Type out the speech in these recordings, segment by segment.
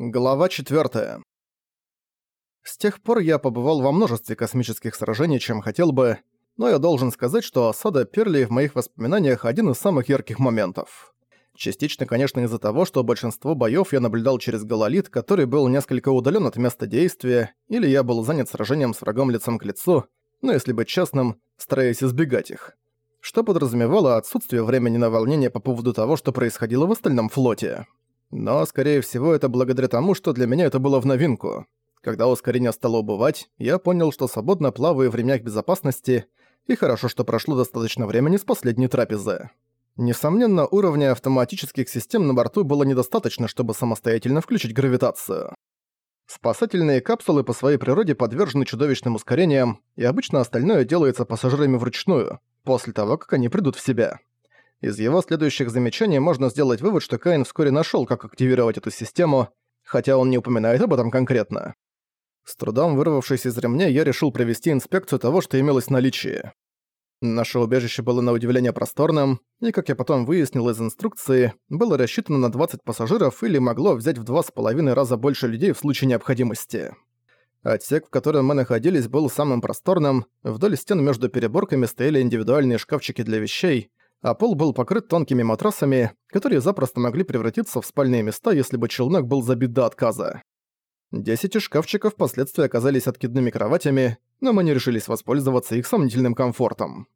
Глава 4. С тех пор я побывал во множестве космических сражений, чем хотел бы, но я должен сказать, что осада Перли в моих воспоминаниях один из самых ярких моментов. Частично, конечно, из-за того, что большинство боёв я наблюдал через гололит, который был несколько удалён от места действия, или я был занят сражением с врагом лицом к лицу, но если быть честным, стараясь избегать их. Что подразумевало отсутствие времени на волнение по поводу того, что происходило в остальном флоте. Но, скорее всего, это благодаря тому, что для меня это было в новинку. Когда ускорение стало убывать, я понял, что свободно плаваю в ремнях безопасности, и хорошо, что прошло достаточно времени с последней трапезы. Несомненно, уровня автоматических систем на борту было недостаточно, чтобы самостоятельно включить гравитацию. Спасательные капсулы по своей природе подвержены чудовищным ускорениям, и обычно остальное делается пассажирами вручную, после того, как они придут в себя. Из его следующих замечаний можно сделать вывод, что Каин вскоре нашёл, как активировать эту систему, хотя он не упоминает об этом конкретно. С трудом вырвавшись из ремня, я решил провести инспекцию того, что имелось в наличии. Наше убежище было на удивление просторным, и, как я потом выяснил из инструкции, было рассчитано на 20 пассажиров или могло взять в два с половиной раза больше людей в случае необходимости. Отсек, в котором мы находились, был самым просторным, вдоль стен между переборками стояли индивидуальные шкафчики для вещей, а пол был покрыт тонкими матрасами, которые запросто могли превратиться в спальные места, если бы челнок был забит до отказа. Десять шкафчиков впоследствии оказались откидными кроватями, но мы не решились воспользоваться их сомнительным комфортом.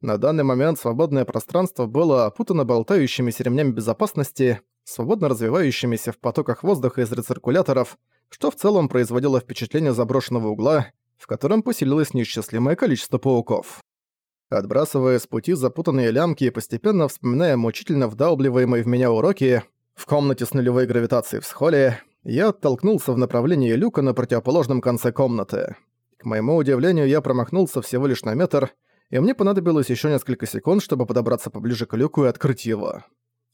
На данный момент свободное пространство было опутано болтающимися ремнями безопасности, свободно развивающимися в потоках воздуха из рециркуляторов, что в целом производило впечатление заброшенного угла, в котором поселилось неисчислимое количество пауков. Отбрасывая с пути запутанные лямки и постепенно вспоминая мучительно вдалбливаемые в меня уроки, в комнате с нулевой гравитацией в схоле, я оттолкнулся в направлении люка на противоположном конце комнаты. К моему удивлению, я промахнулся всего лишь на метр, и мне понадобилось еще несколько секунд, чтобы подобраться поближе к люку и открыть его.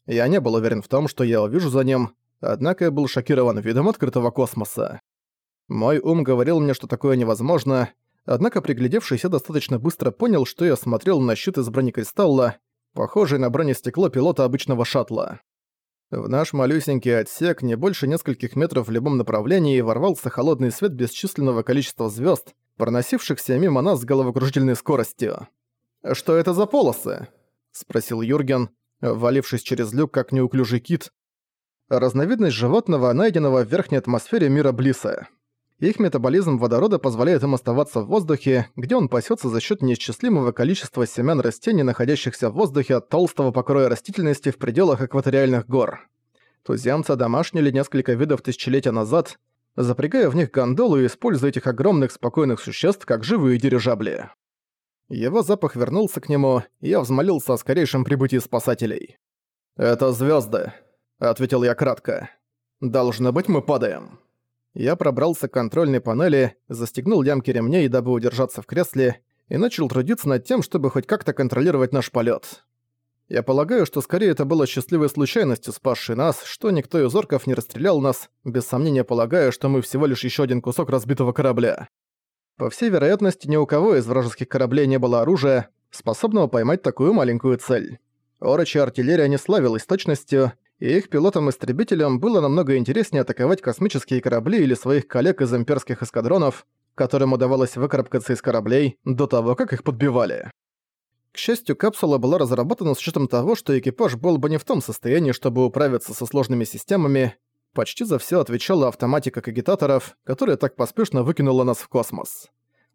Я не был уверен в том, что я увижу за ним, однако я был шокирован видом открытого космоса. Мой ум говорил мне, что такое невозможно, однако приглядевшись, я достаточно быстро понял, что я смотрел на щит из бронекристалла, похожий на бронестекло пилота обычного шаттла. В наш малюсенький отсек не больше нескольких метров в любом направлении ворвался холодный свет бесчисленного количества звезд, проносившихся мимо нас с головокружительной скоростью. «Что это за полосы?» — спросил Юрген, валившись через люк, как неуклюжий кит. Разновидность животного, найденного в верхней атмосфере мира Блиса. Их метаболизм водорода позволяет им оставаться в воздухе, где он пасется за счет неисчислимого количества семян растений, находящихся в воздухе от толстого покроя растительности в пределах экваториальных гор. Туземцы одомашнили несколько видов тысячелетия назад, запрягая в них гондолу и используя этих огромных спокойных существ как живые дирижабли. Его запах вернулся к нему, и я взмолился о скорейшем прибытии спасателей. «Это звезды, ответил я кратко. «Должно быть, мы падаем». Я пробрался к контрольной панели, застегнул лямки ремней, дабы удержаться в кресле, и начал трудиться над тем, чтобы хоть как-то контролировать наш полет. Я полагаю, что скорее это было счастливой случайностью, спасшей нас, что никто из орков не расстрелял нас, без сомнения полагая, что мы всего лишь еще один кусок разбитого корабля. По всей вероятности, ни у кого из вражеских кораблей не было оружия, способного поймать такую маленькую цель. Орочья артиллерия не славилась точностью, и их пилотам-истребителям было намного интереснее атаковать космические корабли или своих коллег из имперских эскадронов, которым удавалось выкарабкаться из кораблей до того, как их подбивали. К счастью, капсула была разработана с учетом того, что экипаж был бы не в том состоянии, чтобы управиться со сложными системами. Почти за все отвечала автоматика кагитаторов, которая так поспешно выкинула нас в космос.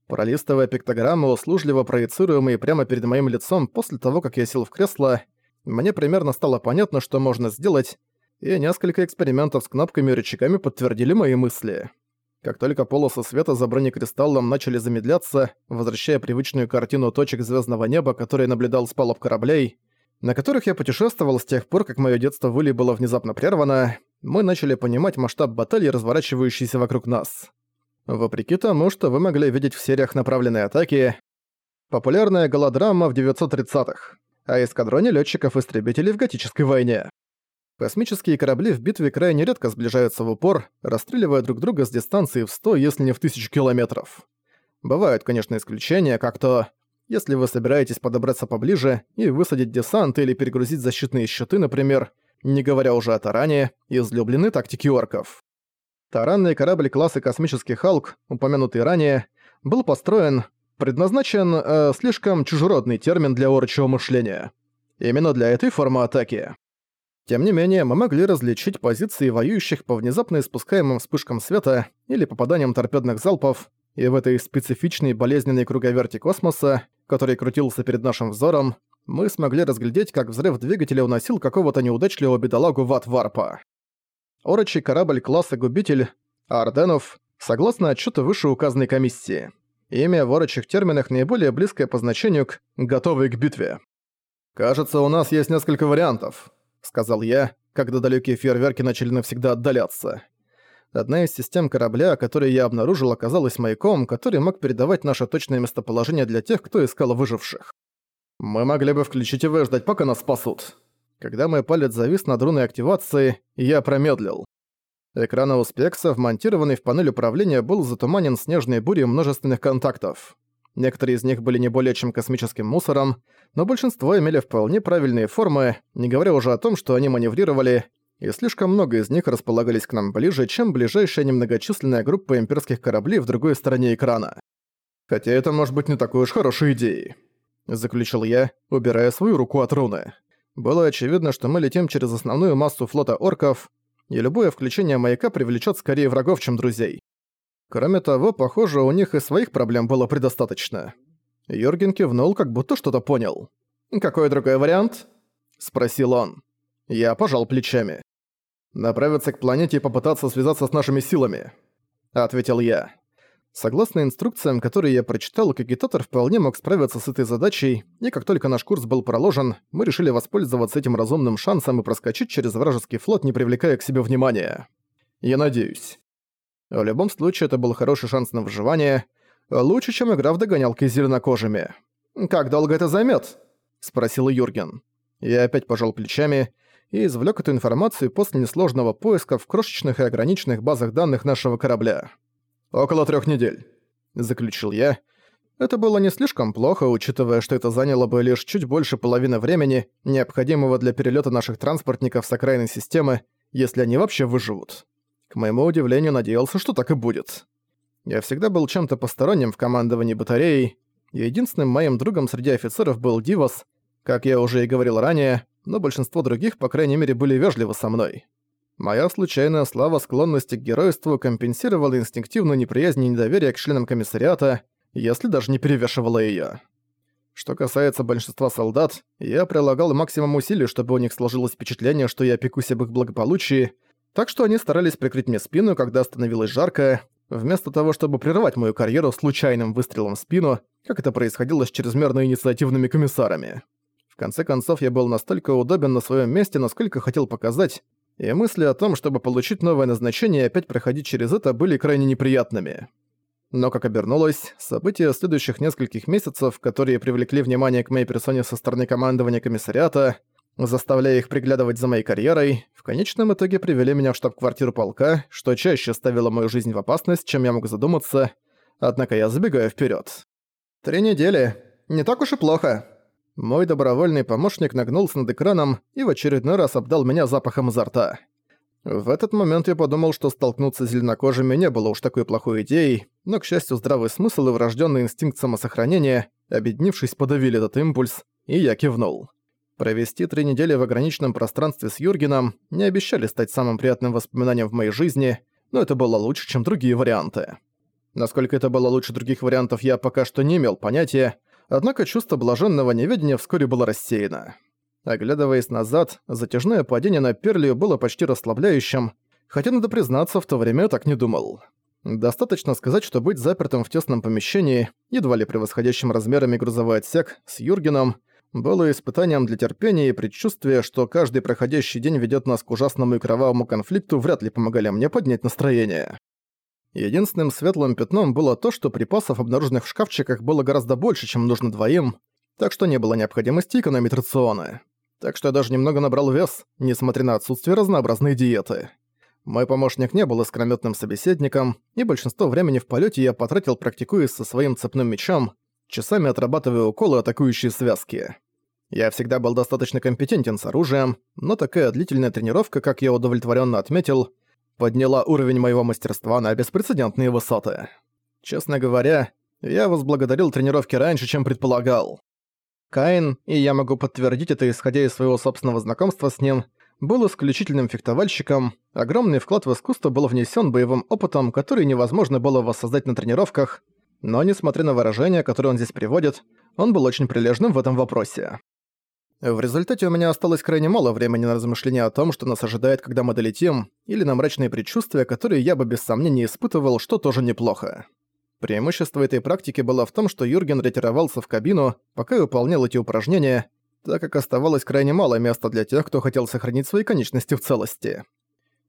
Пролистывая пиктограммы, услужливо проецируемые прямо перед моим лицом после того, как я сел в кресло, мне примерно стало понятно, что можно сделать, и несколько экспериментов с кнопками и рычагами подтвердили мои мысли. Как только полосы света за бронекристаллом начали замедляться, возвращая привычную картину точек звездного неба, которые наблюдал с палуб кораблей, на которых я путешествовал с тех пор, как мое детство в Иле было внезапно прервано, мы начали понимать масштаб баталии, разворачивающейся вокруг нас. Вопреки тому, что вы могли видеть в сериях направленной атаки, популярная голодрама в 930-х а эскадроне летчиков-истребителей в готической войне. Космические корабли в битве крайне редко сближаются в упор, расстреливая друг друга с дистанции в 100, если не в 1000 километров. Бывают, конечно, исключения, как то, если вы собираетесь подобраться поближе и высадить десант или перегрузить защитные щиты, например, не говоря уже о таране, излюбленной тактике орков. Таранный корабль класса «Космический Халк», упомянутый ранее, был построен, предназначен э, слишком чужеродный термин для орочего мышления. Именно для этой формы атаки. Тем не менее, мы могли различить позиции воюющих по внезапно испускаемым вспышкам света или попаданиям торпедных залпов, и в этой специфичной болезненной круговерти космоса, который крутился перед нашим взором, мы смогли разглядеть, как взрыв двигателя уносил какого-то неудачливого бедолагу в ад варпа. Орочий корабль класса «Губитель» Арденов, согласно отчету вышеуказанной комиссии. Имя в орочих терминах наиболее близкое по значению к «готовый к битве». «Кажется, у нас есть несколько вариантов», — сказал я, когда далекие фейерверки начали навсегда отдаляться. Одна из систем корабля, которую я обнаружил, оказалась маяком, который мог передавать наше точное местоположение для тех, кто искал выживших. Мы могли бы включить и выждать, пока нас спасут. Когда мой палец завис над руной активации, я промедлил. Экран Ауспекса, вмонтированный в панель управления, был затуманен снежной бурей множественных контактов. Некоторые из них были не более чем космическим мусором, но большинство имели вполне правильные формы, не говоря уже о том, что они маневрировали, и слишком много из них располагались к нам ближе, чем ближайшая немногочисленная группа имперских кораблей в другой стороне экрана. Хотя это может быть не такой уж хорошей идеей, заключил я, убирая свою руку от руны. Было очевидно, что мы летим через основную массу флота орков, и любое включение маяка привлечет скорее врагов, чем друзей. Кроме того, похоже, у них и своих проблем было предостаточно. Йорген кивнул, как будто что-то понял. «Какой другой вариант?» – спросил он. Я пожал плечами. «Направиться к планете и попытаться связаться с нашими силами», – ответил я. Согласно инструкциям, которые я прочитал, Кагитатор вполне мог справиться с этой задачей, и как только наш курс был проложен, мы решили воспользоваться этим разумным шансом и проскочить через вражеский флот, не привлекая к себе внимания. Я надеюсь. В любом случае, это был хороший шанс на выживание, лучше, чем игра в догонялки с зеленокожими. «Как долго это займет? спросил Юрген. Я опять пожал плечами и извлек эту информацию после несложного поиска в крошечных и ограниченных базах данных нашего корабля. «Около трех недель», — заключил я. Это было не слишком плохо, учитывая, что это заняло бы лишь чуть больше половины времени, необходимого для перелета наших транспортников с окраинной системы, если они вообще выживут. К моему удивлению, надеялся, что так и будет. Я всегда был чем-то посторонним в командовании батареей, и единственным моим другом среди офицеров был Дивас, как я уже и говорил ранее, но большинство других, по крайней мере, были вежливы со мной. Моя случайная слава склонности к геройству компенсировала инстинктивную неприязнь и недоверие к членам комиссариата, если даже не перевешивала её. Что касается большинства солдат, я прилагал максимум усилий, чтобы у них сложилось впечатление, что я пекусь об их благополучии, так что они старались прикрыть мне спину, когда становилось жарко, вместо того, чтобы прервать мою карьеру случайным выстрелом в спину, как это происходило с чрезмерно инициативными комиссарами. В конце концов, я был настолько удобен на своем месте, насколько хотел показать, и мысли о том, чтобы получить новое назначение и опять проходить через это, были крайне неприятными. Но, как обернулось, события следующих нескольких месяцев, которые привлекли внимание к моей персоне со стороны командования комиссариата, заставляя их приглядывать за моей карьерой, в конечном итоге привели меня в штаб-квартиру полка, что чаще ставило мою жизнь в опасность, чем я мог задуматься, однако я забегаю вперед. «Три недели. Не так уж и плохо», мой добровольный помощник нагнулся над экраном и в очередной раз обдал меня запахом изо рта. В этот момент я подумал, что столкнуться с зеленокожими не было уж такой плохой идеей, но, к счастью, здравый смысл и врожденный инстинкт самосохранения, объединившись, подавили этот импульс, и я кивнул. Провести три недели в ограниченном пространстве с Юргеном не обещали стать самым приятным воспоминанием в моей жизни, но это было лучше, чем другие варианты. Насколько это было лучше других вариантов, я пока что не имел понятия, однако чувство блаженного неведения вскоре было рассеяно. Оглядываясь назад, затяжное падение на Перлию было почти расслабляющим, хотя, надо признаться, в то время я так не думал. Достаточно сказать, что быть запертым в тесном помещении, едва ли превосходящим размерами грузовой отсек, с Юргеном, было испытанием для терпения и предчувствия, что каждый проходящий день ведет нас к ужасному и кровавому конфликту, вряд ли помогали мне поднять настроение. Единственным светлым пятном было то, что припасов, обнаруженных в шкафчиках, было гораздо больше, чем нужно двоим, так что не было необходимости экономить рационы. Так что я даже немного набрал вес, несмотря на отсутствие разнообразной диеты. Мой помощник не был искрометным собеседником, и большинство времени в полете я потратил, практикуясь со своим цепным мечом, часами отрабатывая уколы атакующие связки. Я всегда был достаточно компетентен с оружием, но такая длительная тренировка, как я удовлетворенно отметил, подняла уровень моего мастерства на беспрецедентные высоты. Честно говоря, я возблагодарил тренировки раньше, чем предполагал. Каин, и я могу подтвердить это исходя из своего собственного знакомства с ним, был исключительным фехтовальщиком, огромный вклад в искусство был внесен боевым опытом, который невозможно было воссоздать на тренировках, но несмотря на выражения, которые он здесь приводит, он был очень прилежным в этом вопросе. В результате у меня осталось крайне мало времени на размышления о том, что нас ожидает, когда мы долетим, или на мрачные предчувствия, которые я бы без сомнения испытывал, что тоже неплохо. Преимущество этой практики было в том, что Юрген ретировался в кабину, пока я выполнял эти упражнения, так как оставалось крайне мало места для тех, кто хотел сохранить свои конечности в целости.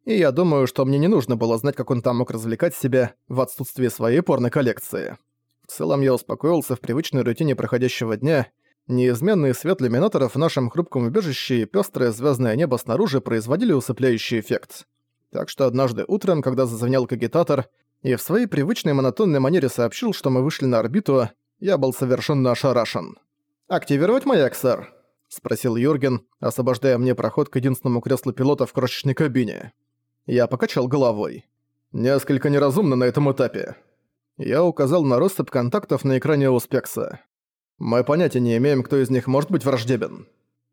И я думаю, что мне не нужно было знать, как он там мог развлекать себя в отсутствии своей порно-коллекции. В целом я успокоился в привычной рутине проходящего дня, неизменный свет люминаторов в нашем хрупком убежище и пёстрое звездное небо снаружи производили усыпляющий эффект. Так что однажды утром, когда зазвенел кагитатор, и в своей привычной монотонной манере сообщил, что мы вышли на орбиту, я был совершенно ошарашен. «Активировать маяк, сэр?» — спросил Юрген, освобождая мне проход к единственному креслу пилота в крошечной кабине. Я покачал головой. «Несколько неразумно на этом этапе». Я указал на россыпь контактов на экране Успекса. «Мы понятия не имеем, кто из них может быть враждебен».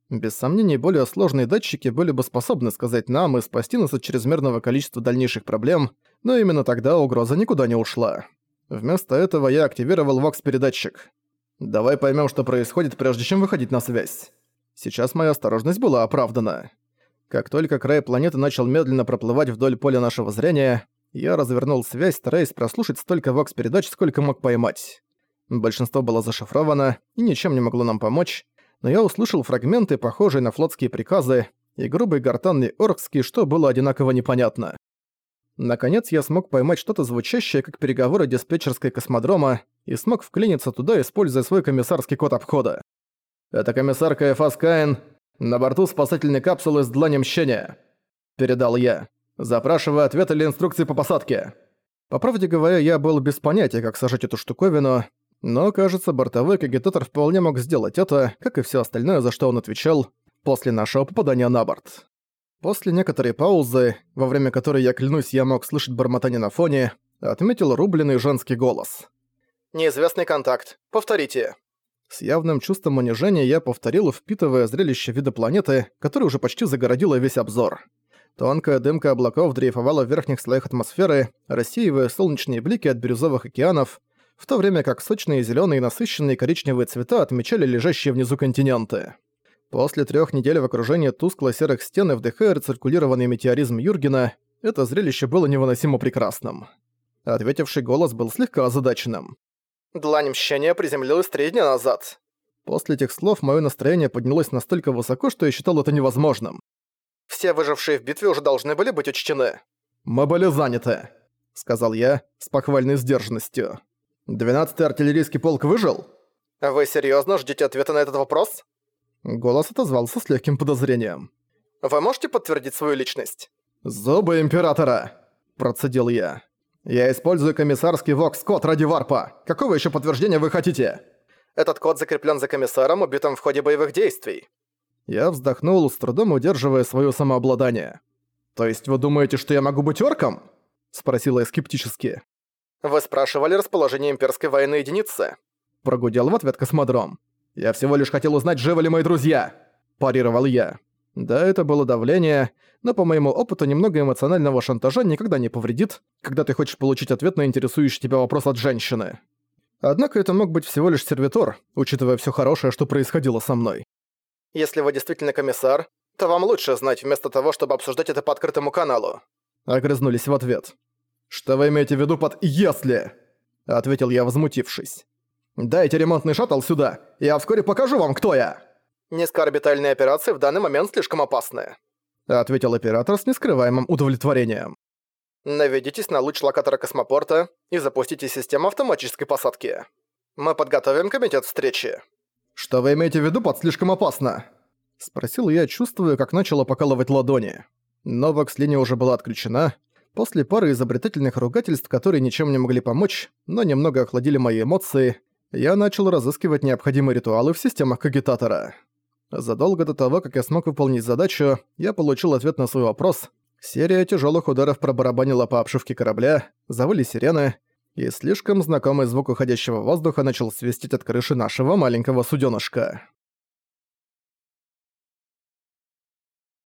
Без сомнений, более сложные датчики были бы способны сказать нам и спасти нас от чрезмерного количества дальнейших проблем, но именно тогда угроза никуда не ушла. Вместо этого я активировал вокс-передатчик. Давай поймем, что происходит, прежде чем выходить на связь. Сейчас моя осторожность была оправдана. Как только край планеты начал медленно проплывать вдоль поля нашего зрения, я развернул связь, стараясь прослушать столько вокс-передач, сколько мог поймать. Большинство было зашифровано и ничем не могло нам помочь, но я услышал фрагменты, похожие на флотские приказы, и грубый гортанный оркский, что было одинаково непонятно. Наконец я смог поймать что-то звучащее, как переговоры диспетчерской космодрома, и смог вклиниться туда, используя свой комиссарский код обхода. «Это комиссар КФАС Каин на борту спасательной капсулы с дланем мщения», — передал я. «Запрашиваю ответ или инструкции по посадке». По правде говоря, я был без понятия, как сажать эту штуковину, но, кажется, бортовой кагитатор вполне мог сделать это, как и все остальное, за что он отвечал, после нашего попадания на борт. После некоторой паузы, во время которой я клянусь, я мог слышать бормотание на фоне, отметил рубленый женский голос. «Неизвестный контакт. Повторите». С явным чувством унижения я повторил, впитывая зрелище вида планеты, которое уже почти загородило весь обзор. Тонкая дымка облаков дрейфовала в верхних слоях атмосферы, рассеивая солнечные блики от бирюзовых океанов, в то время как сочные зеленые и насыщенные коричневые цвета отмечали лежащие внизу континенты. После трех недель в окружении тускло-серых стен и вдыхая рециркулированный метеоризм Юргена, это зрелище было невыносимо прекрасным. Ответивший голос был слегка озадаченным. «Длань мщения приземлилась три дня назад». После этих слов мое настроение поднялось настолько высоко, что я считал это невозможным. «Все выжившие в битве уже должны были быть учтены». «Мы были заняты», — сказал я с похвальной сдержанностью. Двенадцатый артиллерийский полк выжил? Вы серьезно ждете ответа на этот вопрос? Голос отозвался с легким подозрением. Вы можете подтвердить свою личность? Зубы Императора! Процедил я. Я использую комиссарский вокс-код ради варпа. Какого еще подтверждения вы хотите? Этот код закреплен за комиссаром, убитым в ходе боевых действий. Я вздохнул, с трудом удерживая свое самообладание. «То есть вы думаете, что я могу быть орком?» Спросила я скептически. «Вы спрашивали расположение имперской военной единицы?» Прогудел в ответ космодром. «Я всего лишь хотел узнать, живы ли мои друзья!» Парировал я. Да, это было давление, но по моему опыту немного эмоционального шантажа никогда не повредит, когда ты хочешь получить ответ на интересующий тебя вопрос от женщины. Однако это мог быть всего лишь сервитор, учитывая все хорошее, что происходило со мной. «Если вы действительно комиссар, то вам лучше знать, вместо того, чтобы обсуждать это по открытому каналу». Огрызнулись в ответ. «Что вы имеете в виду под «если»?» — ответил я, возмутившись. «Дайте ремонтный шаттл сюда, я вскоре покажу вам, кто я!» «Низкоорбитальные операции в данный момент слишком опасны», — ответил оператор с нескрываемым удовлетворением. «Наведитесь на луч локатора космопорта и запустите систему автоматической посадки. Мы подготовим комитет встречи». «Что вы имеете в виду под «слишком опасно»?» — спросил я, чувствуя, как начало покалывать ладони. Но вокс-линия уже была отключена, После пары изобретательных ругательств, которые ничем не могли помочь, но немного охладили мои эмоции, я начал разыскивать необходимые ритуалы в системах кагитатора. Задолго до того, как я смог выполнить задачу, я получил ответ на свой вопрос, Серия тяжелых ударов пробарабанила по обшивке корабля, завыли сирены, и слишком знакомый звук уходящего воздуха начал свистеть от крыши нашего маленького суденышка.